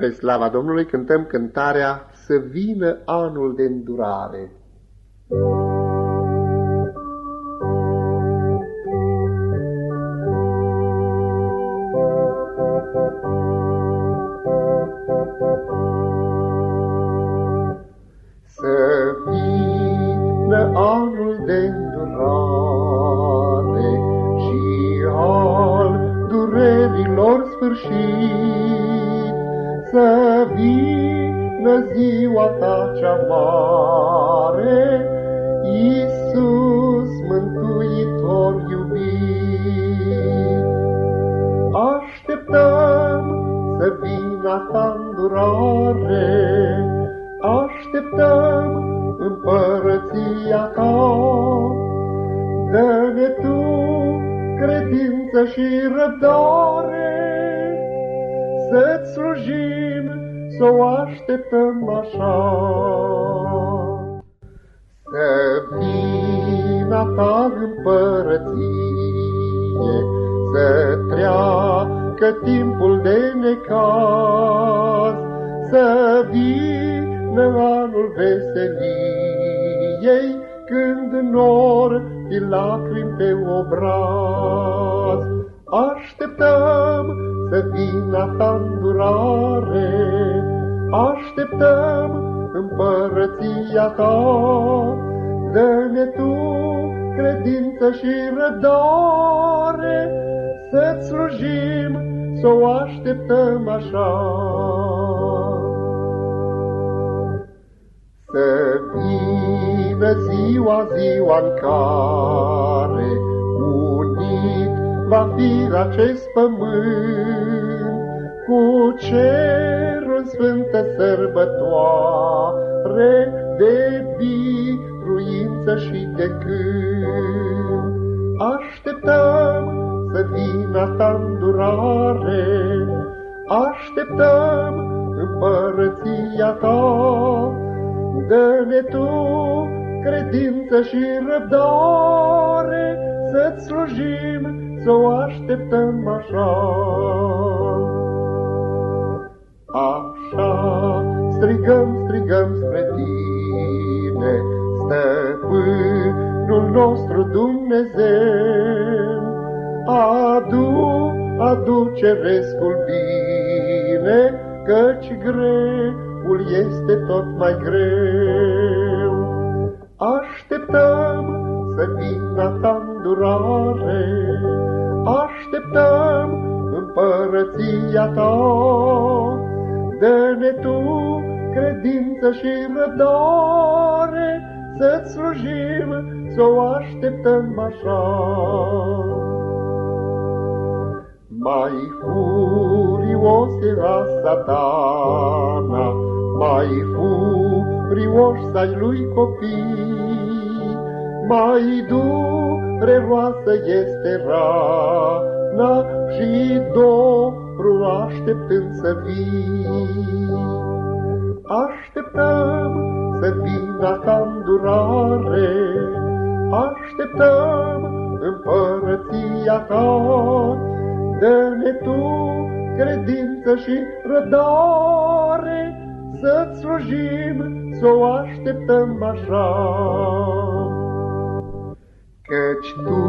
Spre slava Domnului cântăm cântarea Să vină anul de îndurare. Să vină anul de îndurare și al durerilor sfârșit, să vină ziua ta cea mare, Iisus Mântuitor iubit. Așteptăm să vină ta îndurare, Așteptăm împărăția ta, Dă-ne tu credință și răbdare, să-ți slujim, să o așteptăm așa. Să vină ta împărăție, să treacă timpul de necaz, să vină anul veseliei, când nor fi lacrimi pe obraz. Așteptăm să vină ta îndurare, așteptăm împărăția ta. Dă-ne tu credință și rădare, să-ți slujim, să o așteptăm așa. Să vină ziua, ziua în care va fi acest pământ cu cerul sfântă sărbătoare de biruință și de cânt. Așteptăm să vină ta îndurare, așteptăm împărăția ta, dă-ne tu credință și răbdare, să-ți slujim să o așteptăm așa. Așa strigăm, strigăm spre tine, stăpânul nostru Dumnezeu. Adu, adu cerescul bine, căci greul este tot mai greu. Așteptăm să vină ta îndurare, așteptăm împărăția ta. Dă-ne tu credință și rădare, să-ți slujim, să o așteptăm așa. Mai furios era satana, mai furios ai lui copii, mai dureroasă este rana și dorul așteptând să vii. Așteptăm să vină ta îndurare, așteptăm împărăția ta, dă-ne tu credință și rădare, să-ți slujim, să o așteptăm așa. Căci Tu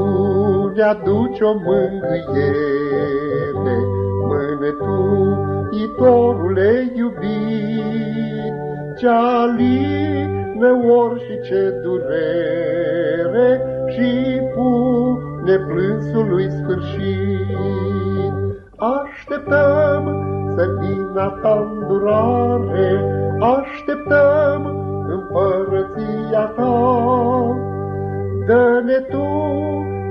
ne-aduci o mângâiere, Mântuitorule iubit, Ce-a lină ori și ce durere, Și pune plânsul sfârșit. Așteptăm să vină ta îndurare, Așteptăm împărăția ta, Dă-ne tu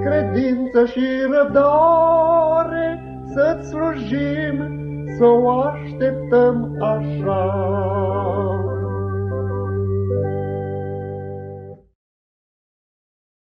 credință și răbdare, Să-ți slujim, să o așteptăm așa.